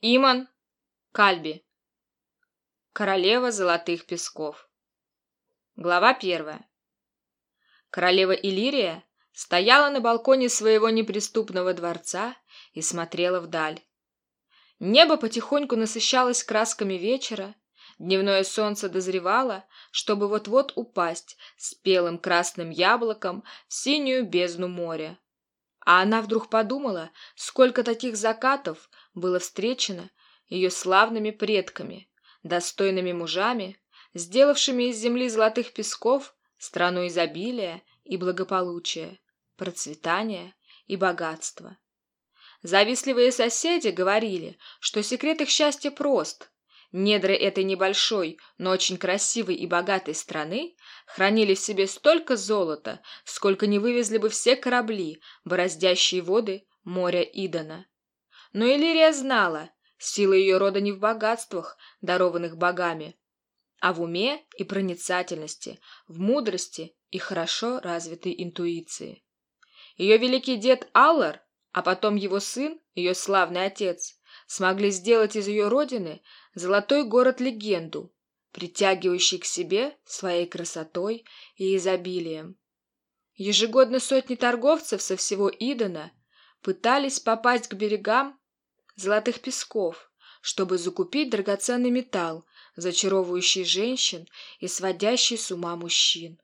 Иман Кальби. Королева золотых песков. Глава первая. Королева Иллирия стояла на балконе своего неприступного дворца и смотрела вдаль. Небо потихоньку насыщалось красками вечера, дневное солнце дозревало, чтобы вот-вот упасть спелым красным яблоком в синюю бездну моря. А она вдруг подумала, сколько таких закатов было встречено ее славными предками, достойными мужами, сделавшими из земли золотых песков страну изобилия и благополучия, процветания и богатства. Завистливые соседи говорили, что секрет их счастья прост. Недры этой небольшой, но очень красивой и богатой страны хранили в себе столько золота, сколько не вывезли бы все корабли, бороздящие воды моря Идона. Но Иллирия знала, сила ее рода не в богатствах, дарованных богами, а в уме и проницательности, в мудрости и хорошо развитой интуиции. Ее великий дед Аллар, а потом его сын, ее славный отец, смогли сделать из ее родины золотой город-легенду, притягивающий к себе своей красотой и изобилием. Ежегодно сотни торговцев со всего Идона пытались попасть к берегам золотых песков, чтобы закупить драгоценный металл, зачаровывающий женщин и сводящий с ума мужчин.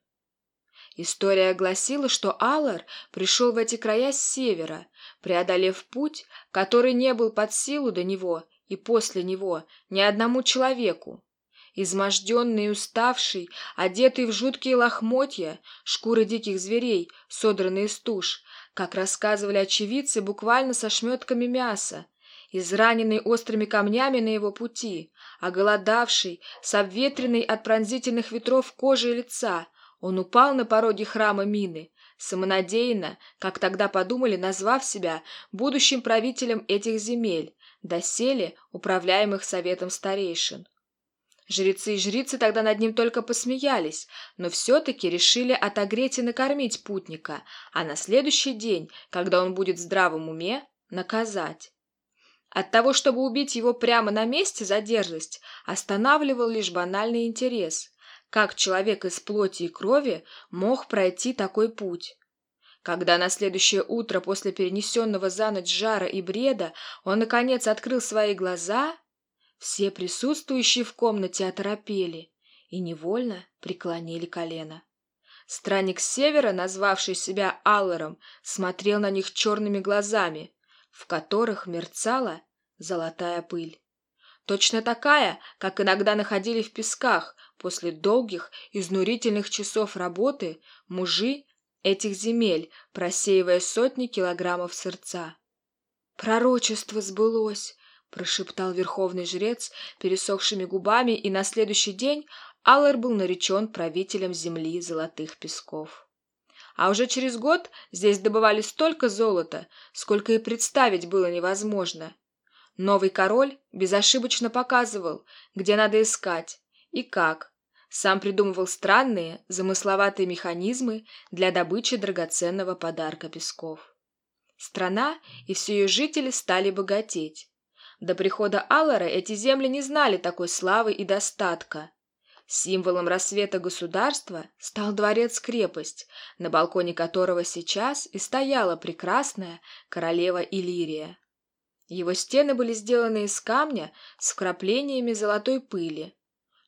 История гласила, что Аллар пришел в эти края с севера, преодолев путь, который не был под силу до него и после него ни одному человеку. Изможденный и уставший, одетый в жуткие лохмотья, шкуры диких зверей, содранные из туш, как рассказывали очевидцы, буквально со шметками мяса, израненный острыми камнями на его пути, оголодавший, с обветренной от пронзительных ветров кожей лица, он упал на пороге храма Мины, самонадеянно, как тогда подумали, назвав себя будущим правителем этих земель, доселе управляемых советом старейшин. Жрецы и жрицы тогда над ним только посмеялись, но все-таки решили отогреть и накормить путника, а на следующий день, когда он будет в здравом уме, наказать. От того, чтобы убить его прямо на месте за дерзость, останавливал лишь банальный интерес. Как человек из плоти и крови мог пройти такой путь? Когда на следующее утро после перенесенного за ночь жара и бреда он, наконец, открыл свои глаза, все присутствующие в комнате оторопели и невольно преклонили колено. Странник с севера, назвавший себя Аллером, смотрел на них черными глазами, в которых мерцала золотая пыль. Точно такая, как иногда находили в песках после долгих, изнурительных часов работы мужи этих земель, просеивая сотни килограммов сердца. «Пророчество сбылось!» — прошептал верховный жрец пересохшими губами, и на следующий день Аллар был наречен правителем земли золотых песков. А уже через год здесь добывали столько золота, сколько и представить было невозможно. Новый король безошибочно показывал, где надо искать и как. Сам придумывал странные, замысловатые механизмы для добычи драгоценного подарка песков. Страна и все ее жители стали богатеть. До прихода Аллара эти земли не знали такой славы и достатка. Символом рассвета государства стал дворец-крепость, на балконе которого сейчас и стояла прекрасная королева Иллирия. Его стены были сделаны из камня с вкраплениями золотой пыли.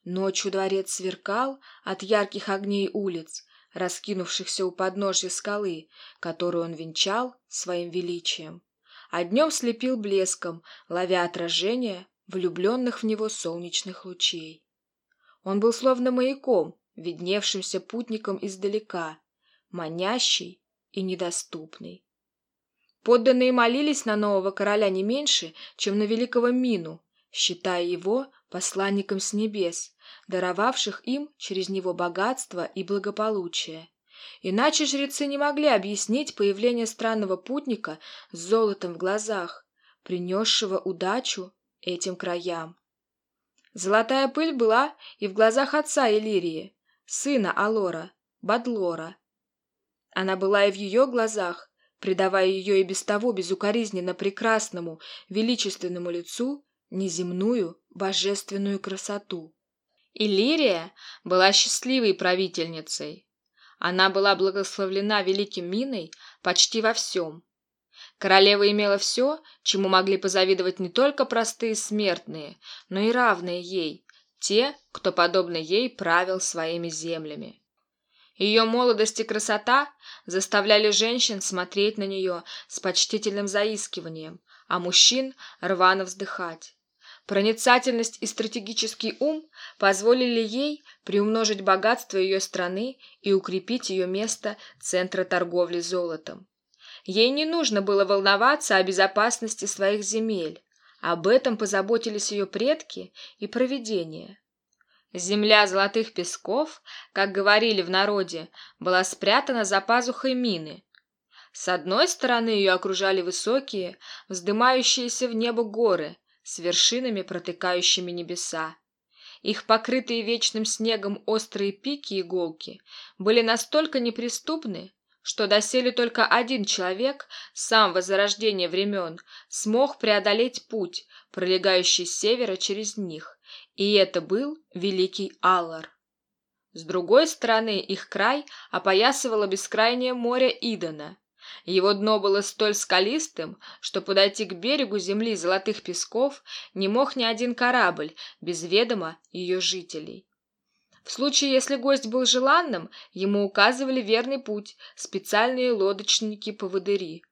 Ночью дворец сверкал от ярких огней улиц, раскинувшихся у подножья скалы, которую он венчал своим величием, а днем слепил блеском, ловя отражение влюбленных в него солнечных лучей. Он был словно маяком, видневшимся путником издалека, манящий и недоступный. Подданные молились на нового короля не меньше, чем на великого Мину, считая его посланником с небес, даровавших им через него богатство и благополучие. Иначе жрецы не могли объяснить появление странного путника с золотом в глазах, принесшего удачу этим краям. Золотая пыль была и в глазах отца Элирии, сына Алора, Бадлора. Она была и в ее глазах, придавая ее и без того безукоризненно прекрасному, величественному лицу неземную божественную красоту. Иллирия была счастливой правительницей. Она была благословлена великим Миной почти во всем. Королева имела все, чему могли позавидовать не только простые смертные, но и равные ей, те, кто, подобно ей, правил своими землями. Ее молодость и красота заставляли женщин смотреть на нее с почтительным заискиванием, а мужчин рвано вздыхать. Проницательность и стратегический ум позволили ей приумножить богатство ее страны и укрепить ее место центра торговли золотом. Ей не нужно было волноваться о безопасности своих земель. Об этом позаботились ее предки и провидение. Земля золотых песков, как говорили в народе, была спрятана за пазухой мины. С одной стороны ее окружали высокие, вздымающиеся в небо горы с вершинами, протыкающими небеса. Их покрытые вечным снегом острые пики и иголки были настолько неприступны, что доселе только один человек с самого зарождения времен смог преодолеть путь, пролегающий с севера через них, и это был Великий Аллар. С другой стороны их край опоясывало бескрайнее море Идона. Его дно было столь скалистым, что подойти к берегу земли золотых песков не мог ни один корабль без ведома ее жителей. В случае, если гость был желанным, ему указывали верный путь специальные лодочники-поводыри.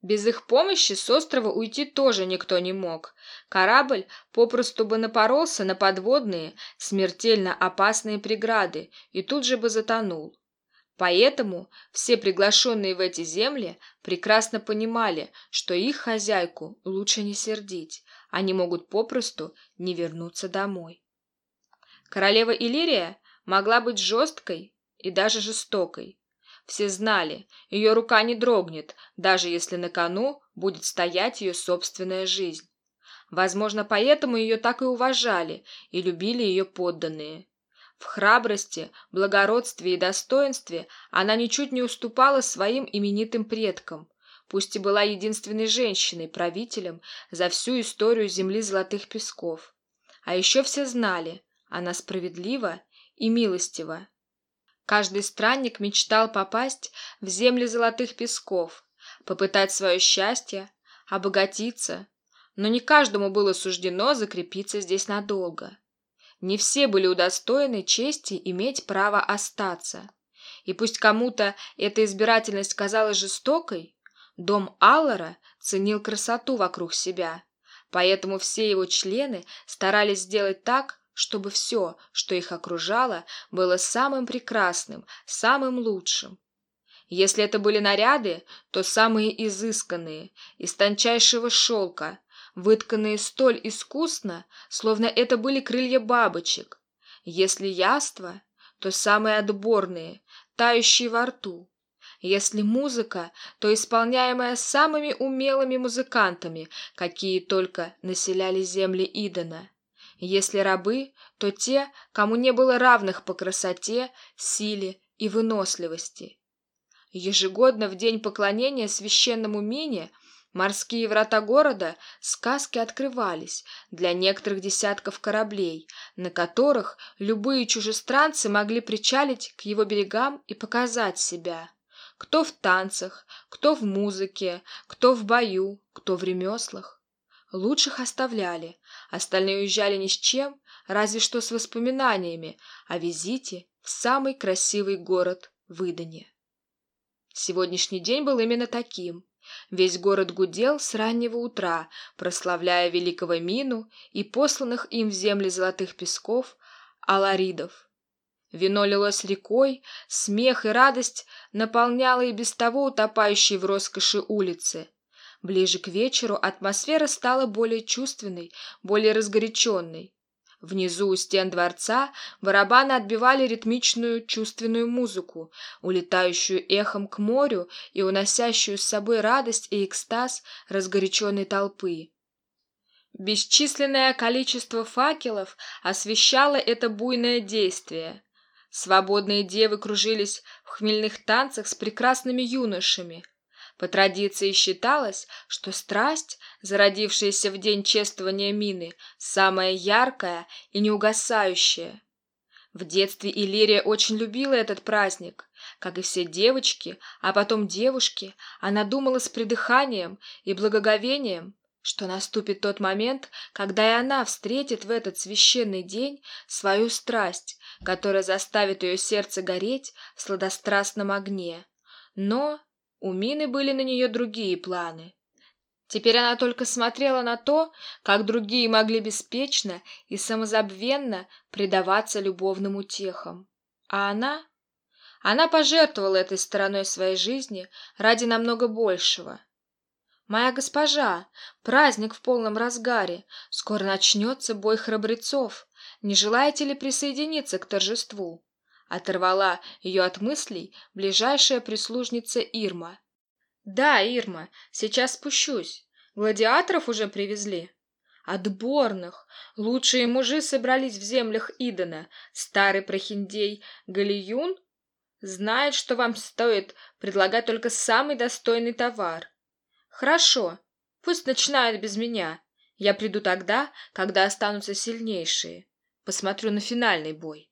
Без их помощи с острова уйти тоже никто не мог. Корабль попросту бы напоролся на подводные, смертельно опасные преграды и тут же бы затонул. Поэтому все приглашенные в эти земли прекрасно понимали, что их хозяйку лучше не сердить, они могут попросту не вернуться домой. Королева Иллирия могла быть жесткой и даже жестокой, все знали, ее рука не дрогнет, даже если на кону будет стоять ее собственная жизнь. Возможно, поэтому ее так и уважали и любили ее подданные. В храбрости, благородстве и достоинстве она ничуть не уступала своим именитым предкам, пусть и была единственной женщиной, правителем за всю историю земли золотых песков. А еще все знали, она справедлива и милостива. Каждый странник мечтал попасть в земли золотых песков, попытать свое счастье, обогатиться, но не каждому было суждено закрепиться здесь надолго. Не все были удостоены чести иметь право остаться. И пусть кому-то эта избирательность казалась жестокой, дом Аллара ценил красоту вокруг себя, поэтому все его члены старались сделать так, чтобы все, что их окружало, было самым прекрасным, самым лучшим. Если это были наряды, то самые изысканные, из тончайшего шелка, вытканные столь искусно, словно это были крылья бабочек. Если яства, то самые отборные, тающие во рту. Если музыка, то исполняемая самыми умелыми музыкантами, какие только населяли земли Идона. Если рабы, то те, кому не было равных по красоте, силе и выносливости. Ежегодно в день поклонения священному Мине морские врата города сказки открывались для некоторых десятков кораблей, на которых любые чужестранцы могли причалить к его берегам и показать себя. Кто в танцах, кто в музыке, кто в бою, кто в ремеслах. Лучших оставляли, остальные уезжали ни с чем, разве что с воспоминаниями о визите в самый красивый город Выдане. Сегодняшний день был именно таким. Весь город гудел с раннего утра, прославляя великого Мину и посланных им в земли золотых песков аларидов. Вино лилось рекой, смех и радость наполняла и без того утопающие в роскоши улицы. Ближе к вечеру атмосфера стала более чувственной, более разгоряченной. Внизу у стен дворца барабаны отбивали ритмичную чувственную музыку, улетающую эхом к морю и уносящую с собой радость и экстаз разгоряченной толпы. Бесчисленное количество факелов освещало это буйное действие. Свободные девы кружились в хмельных танцах с прекрасными юношами – По традиции считалось, что страсть, зародившаяся в день чествования Мины, самая яркая и неугасающая. В детстве Иллирия очень любила этот праздник. Как и все девочки, а потом девушки, она думала с придыханием и благоговением, что наступит тот момент, когда и она встретит в этот священный день свою страсть, которая заставит ее сердце гореть в сладострастном огне. Но у Мины были на нее другие планы. Теперь она только смотрела на то, как другие могли беспечно и самозабвенно предаваться любовным утехам. А она? Она пожертвовала этой стороной своей жизни ради намного большего. «Моя госпожа, праздник в полном разгаре. Скоро начнется бой храбрецов. Не желаете ли присоединиться к торжеству?» Оторвала ее от мыслей ближайшая прислужница Ирма. «Да, Ирма, сейчас спущусь. Гладиаторов уже привезли?» «Отборных! Лучшие мужи собрались в землях Идона. Старый прохиндей Галиюн знает, что вам стоит предлагать только самый достойный товар. Хорошо, пусть начинают без меня. Я приду тогда, когда останутся сильнейшие. Посмотрю на финальный бой.